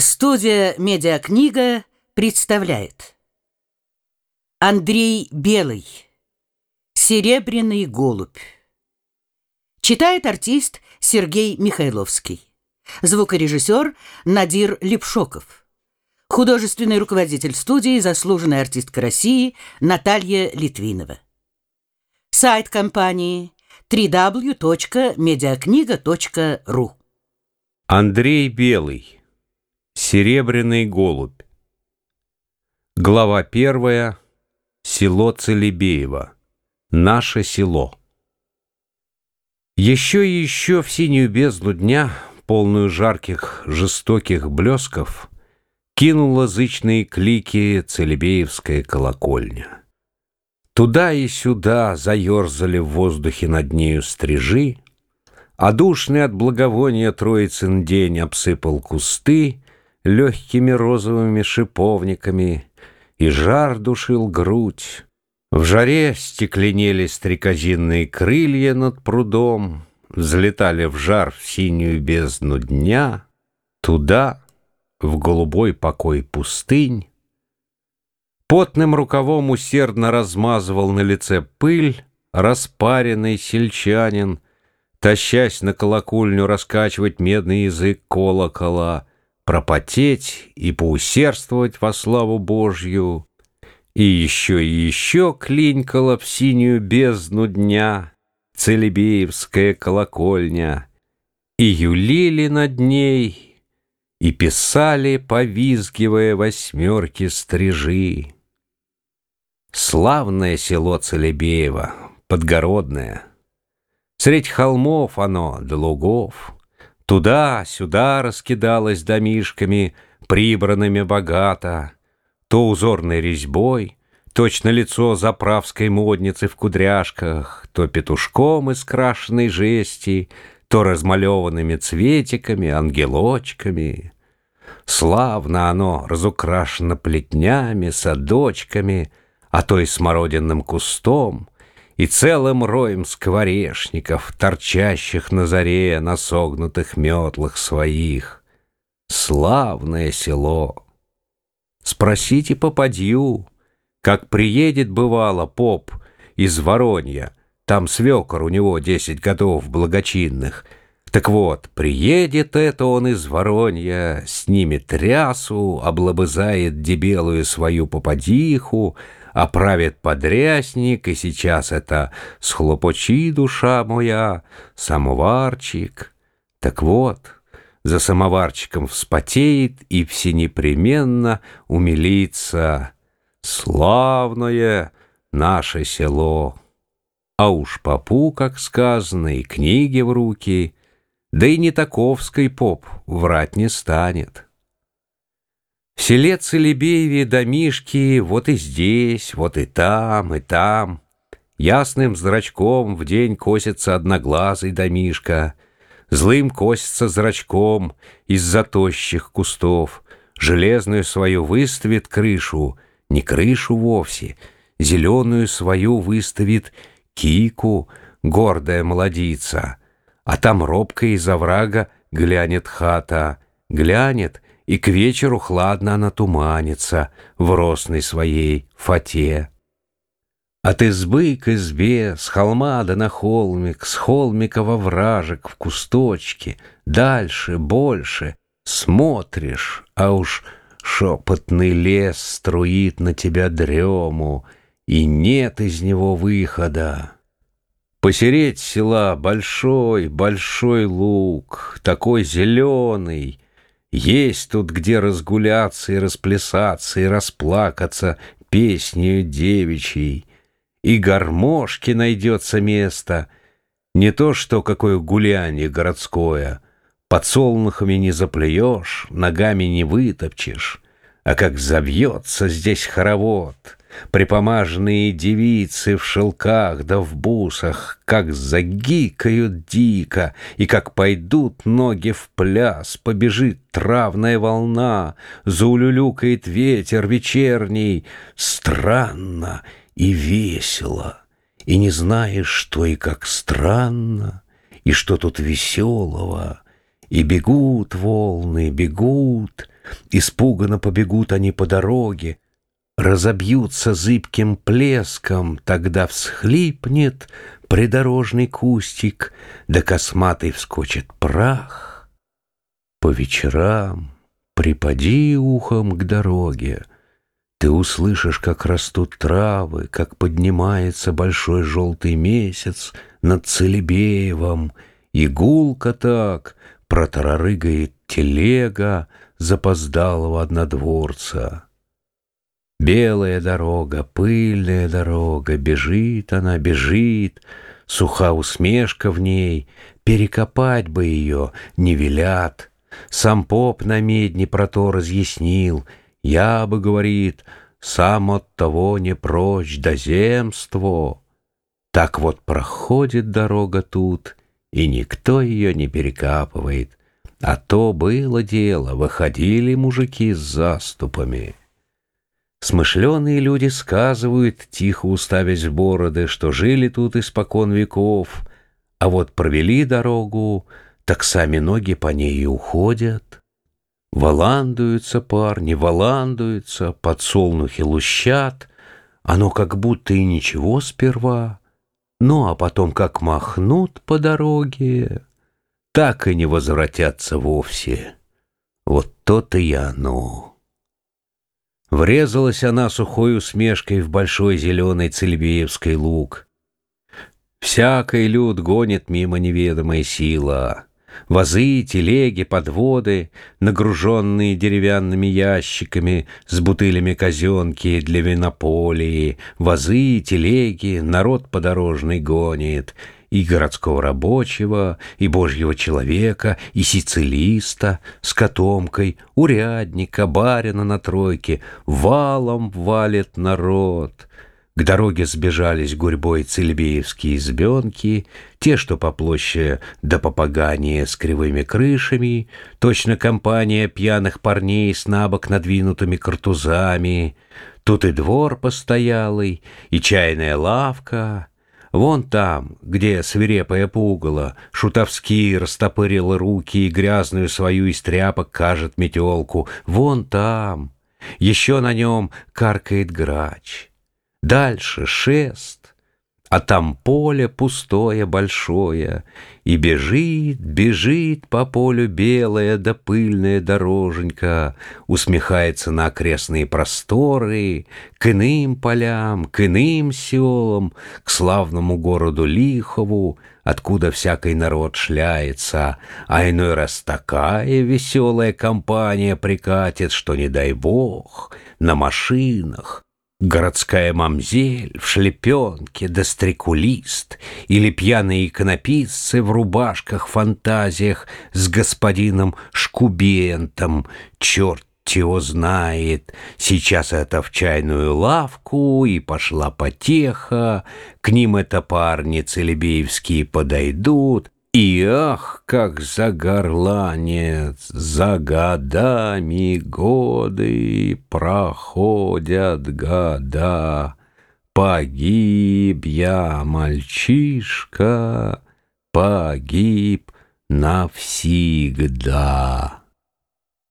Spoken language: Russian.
Студия «Медиакнига» представляет. Андрей Белый. «Серебряный голубь» Читает артист Сергей Михайловский. Звукорежиссер Надир Лепшоков. Художественный руководитель студии, заслуженная артистка России Наталья Литвинова. Сайт компании www.mediakniga.ru Андрей Белый Серебряный голубь. Глава первая. Село Целебеево. Наше село. Еще и еще в синюю бездну дня, полную жарких, жестоких блесков, кинула зычные клики Целебеевская колокольня. Туда и сюда заерзали в воздухе над нею стрижи, а душный от благовония Троицын день обсыпал кусты, легкими розовыми шиповниками, и жар душил грудь. В жаре стекленели стрекозинные крылья над прудом, взлетали в жар в синюю бездну дня, туда, в голубой покой пустынь. Потным рукавом усердно размазывал на лице пыль распаренный сельчанин, тащась на колокольню раскачивать медный язык колокола — пропотеть и поусердствовать во славу Божью, и еще и еще клинькала в синюю бездну дня Целебеевская колокольня, и юлили над ней, и писали, повизгивая восьмерки стрижи. Славное село Целебеево, подгородное, Средь холмов оно до лугов — Туда-сюда раскидалась домишками, прибранными богато, То узорной резьбой, точно лицо заправской модницы в кудряшках, То петушком из крашеной жести, То размалеванными цветиками, ангелочками. Славно оно разукрашено плетнями, садочками, А то и смородинным кустом, и целым роем скворечников, торчащих на заре на согнутых метлах своих. Славное село! Спросите попадью, как приедет, бывало, поп из Воронья, там свекор у него десять годов благочинных. Так вот, приедет это он из Воронья, снимет рясу, облобызает дебелую свою попадиху, оправит подрясник, и сейчас это схлопочи, душа моя, самоварчик. Так вот, за самоварчиком вспотеет и всенепременно умилится. Славное наше село! А уж попу, как сказано, и книги в руки, да и не таковской поп врать не станет. Селе Целебееве домишки вот и здесь, вот и там, и там. Ясным зрачком в день косится одноглазый домишка, Злым косится зрачком из-за тощих кустов, Железную свою выставит крышу, не крышу вовсе, Зеленую свою выставит кику, гордая молодица, А там робко из оврага глянет хата, глянет — и к вечеру хладно она туманится в росной своей фате. От избы к избе, с холма да на холмик, с холмика во вражек, в кусточке, дальше, больше, смотришь, а уж шепотный лес струит на тебя дрему, и нет из него выхода. Посереть села большой, большой луг, такой зеленый, есть тут где разгуляться и расплясаться, и расплакаться песнею девичьей. И гармошки найдется место. Не то что какое гуляние городское. Под солнухами не заплюешь, ногами не вытопчешь. А как завьется здесь хоровод — Припомаженные девицы в шелках да в бусах, Как загикают дико, и как пойдут ноги в пляс, Побежит травная волна, заулюлюкает ветер вечерний. Странно и весело, и не знаешь, что и как странно, И что тут веселого, и бегут волны, бегут, испуганно побегут они по дороге, разобьются зыбким плеском, тогда всхлипнет придорожный кустик, да косматый вскочит прах. По вечерам припади ухом к дороге, ты услышишь, как растут травы, как поднимается большой желтый месяц над Целебеевым, и гулко так протарарыгает телега запоздалого однодворца. Белая дорога, пыльная дорога, бежит она, бежит, суха усмешка в ней, перекопать бы ее не велят. Сам поп на медне про то разъяснил, я бы, говорит, сам от того не прочь до земство. Так вот проходит дорога тут, и никто ее не перекапывает. А то было дело, выходили мужики с заступами. Смышленые люди сказывают, тихо уставясь в бороды, что жили тут испокон веков, а вот провели дорогу, так сами ноги по ней и уходят. Валандуются парни, валандуются, подсолнухи лущат, оно как будто и ничего сперва, ну а потом как махнут по дороге, так и не возвратятся вовсе. Вот то-то и оно. Врезалась она сухой усмешкой в большой зеленый цельбеевский луг. Всякий люд гонит мимо неведомой сила. Возы, телеги, подводы, нагруженные деревянными ящиками с бутылями казенки для винополии, возы, телеги, народ подорожный гонит — и городского рабочего, и божьего человека, и сицилиста с котомкой, урядника, барина на тройке, валом валит народ. К дороге сбежались гурьбой цельбеевские избенки, те, что по площади до попагания с кривыми крышами, точно компания пьяных парней с набок надвинутыми картузами, тут и двор постоялый, и чайная лавка, Вон там, где свирепая пугало, шутовски растопырила руки и грязную свою из тряпок кажет метелку. Вон там, еще на нем каркает грач. Дальше шест, а там поле пустое большое, И бежит, бежит по полю белая да пыльная дороженька, Усмехается на окрестные просторы, К иным полям, к иным селам, К славному городу Лихову, Откуда всякий народ шляется, А иной раз такая веселая компания Прикатит, что не дай бог, на машинах, Городская мамзель в шлепенке да стрекулист Или пьяные иконописцы в рубашках-фантазиях С господином Шкубентом, черт его знает. Сейчас это в чайную лавку, и пошла потеха. К ним это парни целебеевские подойдут, и ах, как загорланец, за годами годы проходят года. Погиб я, мальчишка, погиб навсегда.